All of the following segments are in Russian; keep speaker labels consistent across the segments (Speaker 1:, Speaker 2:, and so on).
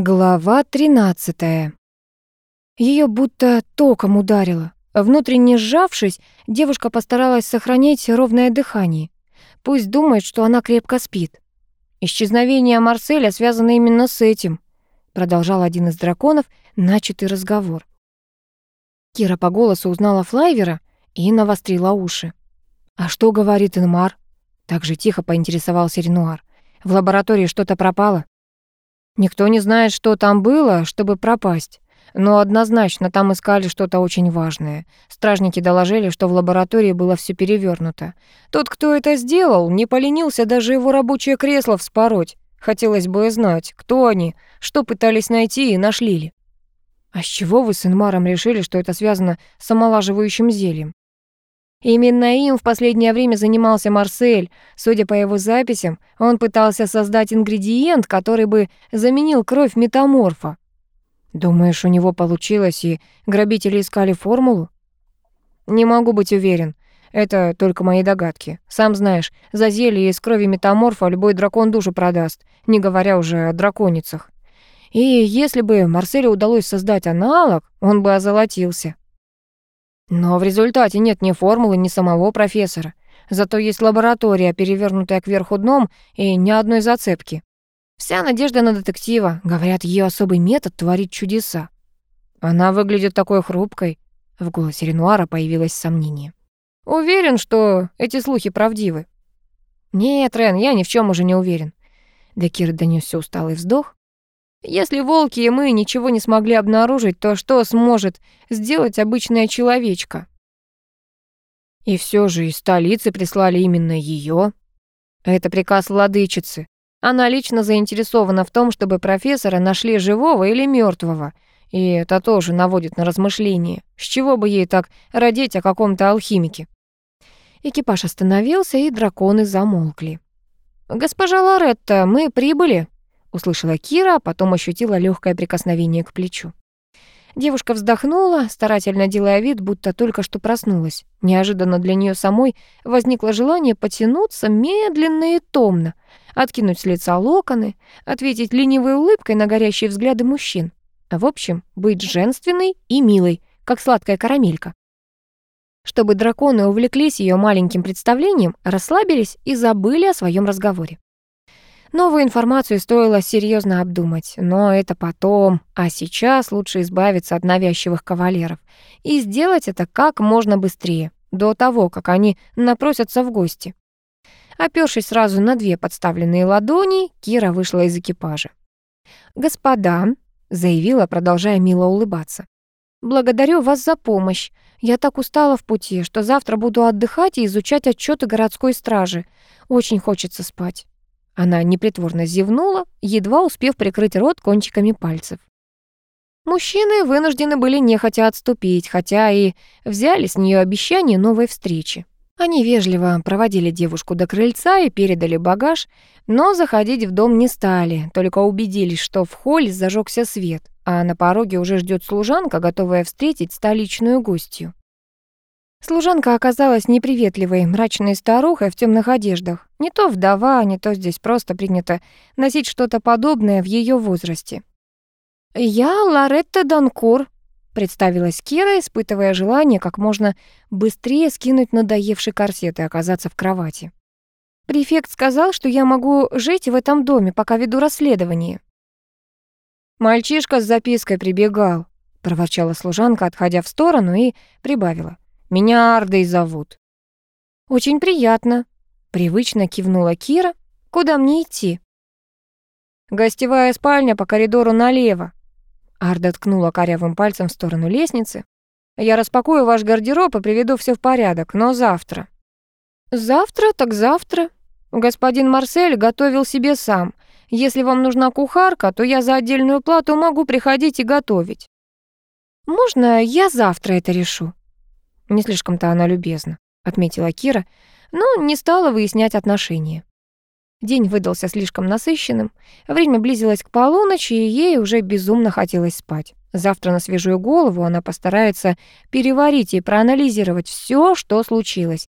Speaker 1: Глава 13. Ее будто током ударило. Внутренне сжавшись, девушка постаралась сохранить ровное дыхание. Пусть думает, что она крепко спит. Исчезновение Марселя связано именно с этим, продолжал один из драконов начатый разговор. Кира по голосу узнала Флайвера и навострила уши. «А что говорит Инмар?» Так же тихо поинтересовался Ренуар. «В лаборатории что-то пропало?» Никто не знает, что там было, чтобы пропасть. Но однозначно там искали что-то очень важное. Стражники доложили, что в лаборатории было все перевернуто. Тот, кто это сделал, не поленился даже его рабочее кресло вспороть. Хотелось бы знать, кто они, что пытались найти и нашли ли. А с чего вы с Инмаром решили, что это связано с омолаживающим зельем? Именно им в последнее время занимался Марсель. Судя по его записям, он пытался создать ингредиент, который бы заменил кровь метаморфа. Думаешь, у него получилось, и грабители искали формулу? Не могу быть уверен. Это только мои догадки. Сам знаешь, за зелье из крови метаморфа любой дракон душу продаст, не говоря уже о драконицах. И если бы Марселю удалось создать аналог, он бы озолотился. Но в результате нет ни формулы, ни самого профессора. Зато есть лаборатория, перевернутая кверху дном, и ни одной зацепки. Вся надежда на детектива. Говорят, ее особый метод творит чудеса. Она выглядит такой хрупкой. В голосе Ренуара появилось сомнение. Уверен, что эти слухи правдивы. Нет, Рен, я ни в чем уже не уверен. До Киры донёсся усталый вздох. Если волки и мы ничего не смогли обнаружить, то что сможет сделать обычная человечка? И все же из столицы прислали именно ее. Это приказ владычицы. Она лично заинтересована в том, чтобы профессора нашли живого или мертвого, и это тоже наводит на размышления. С чего бы ей так родить о каком-то алхимике? Экипаж остановился, и драконы замолкли. «Госпожа Лоретта, мы прибыли», услышала Кира, а потом ощутила легкое прикосновение к плечу. Девушка вздохнула, старательно делая вид, будто только что проснулась. Неожиданно для нее самой возникло желание потянуться медленно и томно, откинуть с лица локоны, ответить ленивой улыбкой на горящие взгляды мужчин. В общем, быть женственной и милой, как сладкая карамелька. Чтобы драконы увлеклись ее маленьким представлением, расслабились и забыли о своем разговоре. Новую информацию стоило серьезно обдумать, но это потом, а сейчас лучше избавиться от навязчивых кавалеров и сделать это как можно быстрее, до того, как они напросятся в гости. Опёршись сразу на две подставленные ладони, Кира вышла из экипажа. «Господа», — заявила, продолжая мило улыбаться, «благодарю вас за помощь. Я так устала в пути, что завтра буду отдыхать и изучать отчеты городской стражи. Очень хочется спать». Она непритворно зевнула, едва успев прикрыть рот кончиками пальцев. Мужчины вынуждены были нехотя отступить, хотя и взяли с нее обещание новой встречи. Они вежливо проводили девушку до крыльца и передали багаж, но заходить в дом не стали, только убедились, что в холле зажегся свет, а на пороге уже ждет служанка, готовая встретить столичную гостью. Служанка оказалась неприветливой, мрачной старухой в темных одеждах. Не то вдова, не то здесь просто принято носить что-то подобное в ее возрасте. «Я Лоретта Данкур», — представилась Кира, испытывая желание как можно быстрее скинуть надоевший корсет и оказаться в кровати. «Префект сказал, что я могу жить в этом доме, пока веду расследование». «Мальчишка с запиской прибегал», — проворчала служанка, отходя в сторону, и прибавила. Меня Ардой зовут». «Очень приятно», — привычно кивнула Кира. «Куда мне идти?» «Гостевая спальня по коридору налево». Арда ткнула корявым пальцем в сторону лестницы. «Я распакую ваш гардероб и приведу все в порядок, но завтра». «Завтра, так завтра. Господин Марсель готовил себе сам. Если вам нужна кухарка, то я за отдельную плату могу приходить и готовить». «Можно я завтра это решу?» Не слишком-то она любезна, отметила Кира, но не стала выяснять отношения. День выдался слишком насыщенным, время близилось к полуночи, и ей уже безумно хотелось спать. Завтра на свежую голову она постарается переварить и проанализировать все, что случилось.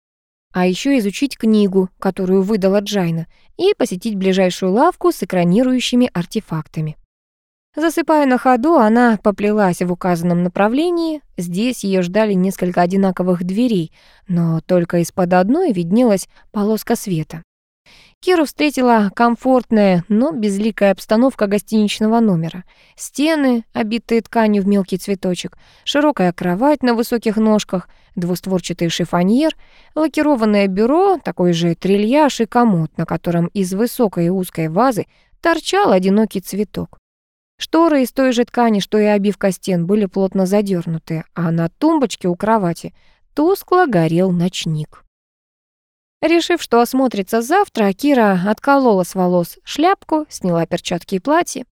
Speaker 1: А еще изучить книгу, которую выдала Джайна, и посетить ближайшую лавку с экранирующими артефактами. Засыпая на ходу, она поплелась в указанном направлении. Здесь ее ждали несколько одинаковых дверей, но только из-под одной виднелась полоска света. Киру встретила комфортная, но безликая обстановка гостиничного номера. Стены, обитые тканью в мелкий цветочек, широкая кровать на высоких ножках, двустворчатый шифоньер, лакированное бюро, такой же трильяж и комод, на котором из высокой и узкой вазы торчал одинокий цветок. Шторы из той же ткани, что и обивка стен, были плотно задернуты, а на тумбочке у кровати тускло горел ночник. Решив, что осмотрится завтра, Кира отколола с волос шляпку, сняла перчатки и платье.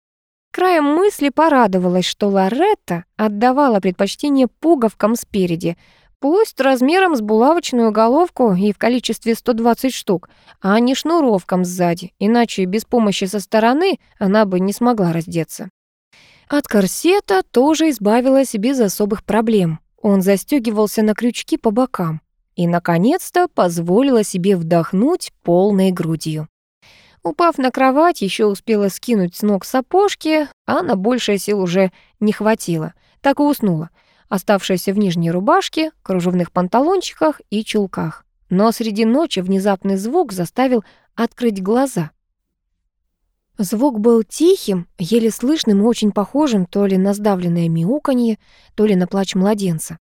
Speaker 1: Краем мысли порадовалась, что Лоретта отдавала предпочтение пуговкам спереди, пусть размером с булавочную головку и в количестве 120 штук, а не шнуровкам сзади, иначе без помощи со стороны она бы не смогла раздеться. От корсета тоже избавилась без особых проблем. Он застегивался на крючки по бокам и, наконец-то, позволила себе вдохнуть полной грудью. Упав на кровать, еще успела скинуть с ног сапожки, а на большее сил уже не хватило. Так и уснула, оставшаяся в нижней рубашке, кружевных панталончиках и чулках. Но среди ночи внезапный звук заставил открыть глаза. Звук был тихим, еле слышным и очень похожим то ли на сдавленное мяуканье, то ли на плач младенца.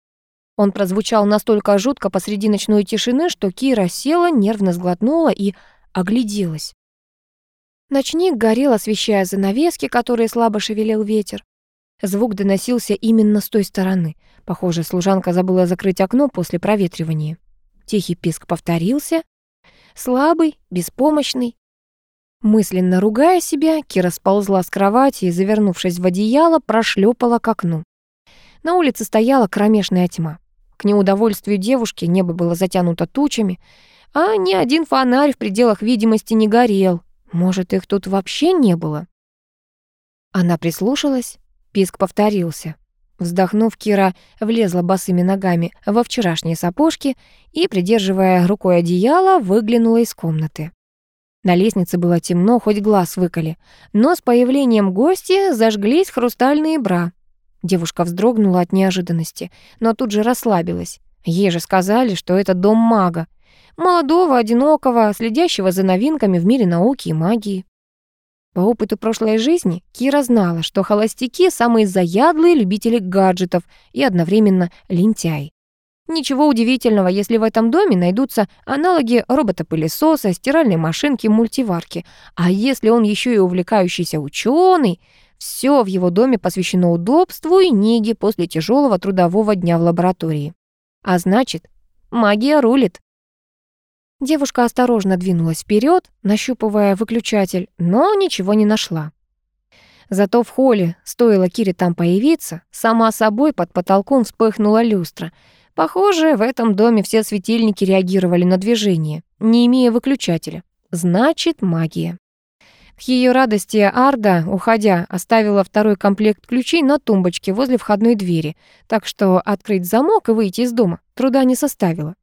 Speaker 1: Он прозвучал настолько жутко посреди ночной тишины, что Кира села, нервно сглотнула и огляделась. Ночник горел, освещая занавески, которые слабо шевелил ветер. Звук доносился именно с той стороны. Похоже, служанка забыла закрыть окно после проветривания. Тихий писк повторился. Слабый, беспомощный, Мысленно ругая себя, Кира сползла с кровати и, завернувшись в одеяло, прошлепала к окну. На улице стояла кромешная тьма. К неудовольствию девушки небо было затянуто тучами, а ни один фонарь в пределах видимости не горел. Может, их тут вообще не было? Она прислушалась, писк повторился. Вздохнув, Кира влезла босыми ногами во вчерашние сапожки и, придерживая рукой одеяло, выглянула из комнаты. На лестнице было темно, хоть глаз выколи. Но с появлением гостя зажглись хрустальные бра. Девушка вздрогнула от неожиданности, но тут же расслабилась. Ей же сказали, что это дом мага. Молодого, одинокого, следящего за новинками в мире науки и магии. По опыту прошлой жизни Кира знала, что холостяки — самые заядлые любители гаджетов и одновременно лентяй. Ничего удивительного, если в этом доме найдутся аналоги робота-пылесоса, стиральной машинки, мультиварки. А если он еще и увлекающийся ученый, все в его доме посвящено удобству и неге после тяжелого трудового дня в лаборатории. А значит, магия рулит. Девушка осторожно двинулась вперед, нащупывая выключатель, но ничего не нашла. Зато в холле, стоило Кире там появиться, сама собой под потолком вспыхнула люстра — Похоже, в этом доме все светильники реагировали на движение, не имея выключателя. Значит, магия. К ее радости Арда, уходя, оставила второй комплект ключей на тумбочке возле входной двери, так что открыть замок и выйти из дома труда не составило.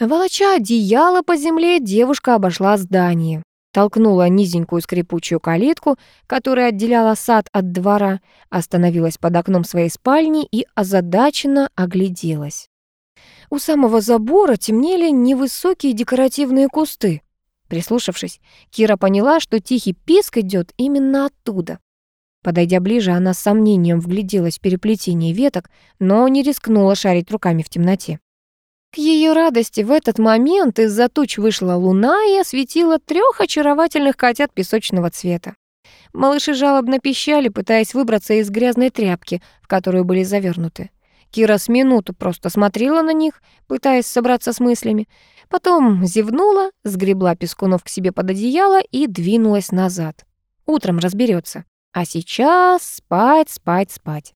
Speaker 1: Волоча одеяло по земле, девушка обошла здание толкнула низенькую скрипучую калитку, которая отделяла сад от двора, остановилась под окном своей спальни и озадаченно огляделась. У самого забора темнели невысокие декоративные кусты. Прислушавшись, Кира поняла, что тихий писк идет именно оттуда. Подойдя ближе, она с сомнением вгляделась в переплетение веток, но не рискнула шарить руками в темноте. К ее радости в этот момент из-за туч вышла луна и осветила трех очаровательных котят песочного цвета. Малыши жалобно пищали, пытаясь выбраться из грязной тряпки, в которую были завернуты. Кира с минуту просто смотрела на них, пытаясь собраться с мыслями. Потом зевнула, сгребла пескунов к себе под одеяло и двинулась назад. Утром разберется. А сейчас спать, спать, спать.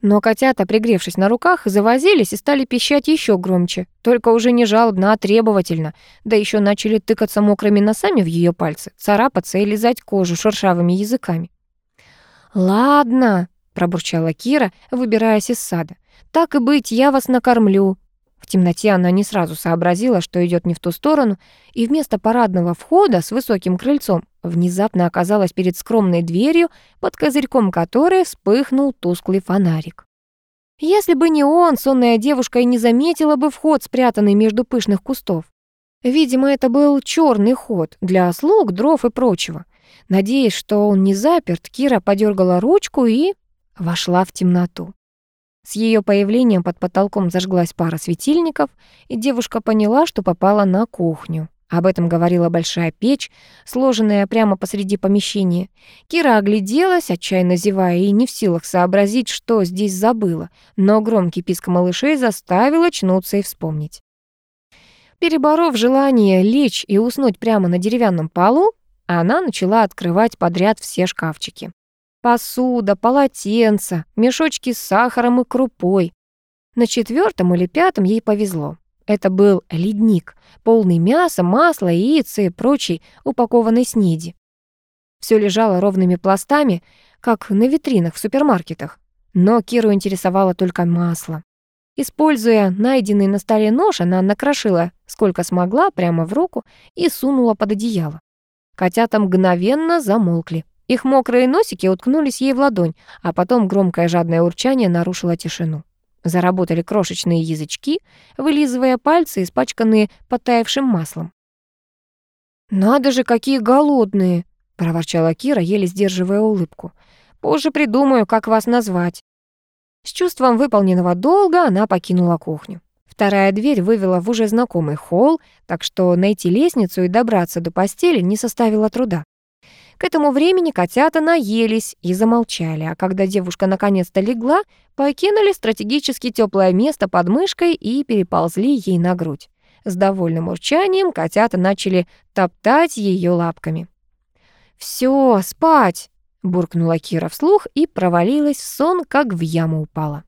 Speaker 1: Но котята, пригревшись на руках, завозились и стали пищать еще громче, только уже не жалобно, а требовательно, да еще начали тыкаться мокрыми носами в ее пальцы, царапаться и лизать кожу шершавыми языками. «Ладно», — пробурчала Кира, выбираясь из сада, «так и быть, я вас накормлю». В темноте она не сразу сообразила, что идет не в ту сторону, и вместо парадного входа с высоким крыльцом внезапно оказалась перед скромной дверью, под козырьком которой вспыхнул тусклый фонарик. Если бы не он, сонная девушка и не заметила бы вход, спрятанный между пышных кустов. Видимо, это был черный ход для слуг, дров и прочего. Надеясь, что он не заперт, Кира подергала ручку и вошла в темноту. С ее появлением под потолком зажглась пара светильников, и девушка поняла, что попала на кухню. Об этом говорила большая печь, сложенная прямо посреди помещения. Кира огляделась, отчаянно зевая, и не в силах сообразить, что здесь забыла, но громкий писк малышей заставил очнуться и вспомнить. Переборов желание лечь и уснуть прямо на деревянном полу, она начала открывать подряд все шкафчики. Посуда, полотенца, мешочки с сахаром и крупой. На четвертом или пятом ей повезло. Это был ледник, полный мяса, масла, яиц и прочей упакованной снеди. Все лежало ровными пластами, как на витринах в супермаркетах. Но Киру интересовало только масло. Используя найденный на столе нож, она накрошила, сколько смогла, прямо в руку и сунула под одеяло. Котята мгновенно замолкли. Их мокрые носики уткнулись ей в ладонь, а потом громкое жадное урчание нарушило тишину. Заработали крошечные язычки, вылизывая пальцы, испачканные потаявшим маслом. «Надо же, какие голодные!» — проворчала Кира, еле сдерживая улыбку. «Позже придумаю, как вас назвать». С чувством выполненного долга она покинула кухню. Вторая дверь вывела в уже знакомый холл, так что найти лестницу и добраться до постели не составило труда. К этому времени котята наелись и замолчали, а когда девушка наконец-то легла, покинули стратегически теплое место под мышкой и переползли ей на грудь. С довольным урчанием котята начали топтать ее лапками. «Всё, спать!» — буркнула Кира вслух и провалилась в сон, как в яму упала.